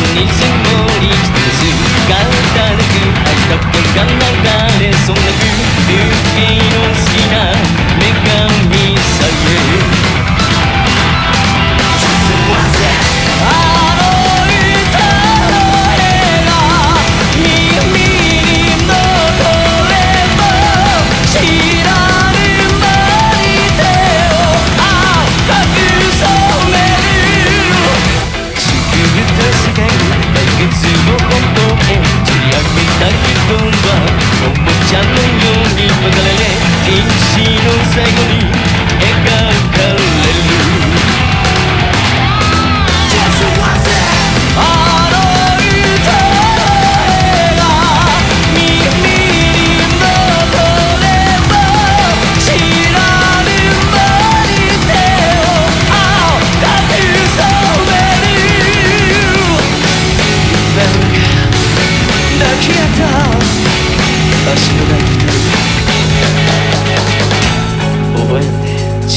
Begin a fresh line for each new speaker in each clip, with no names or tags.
女神に気をつけろとあった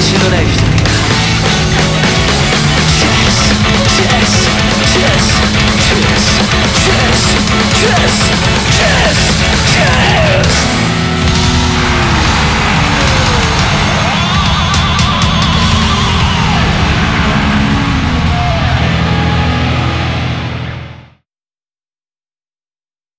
関心のない人。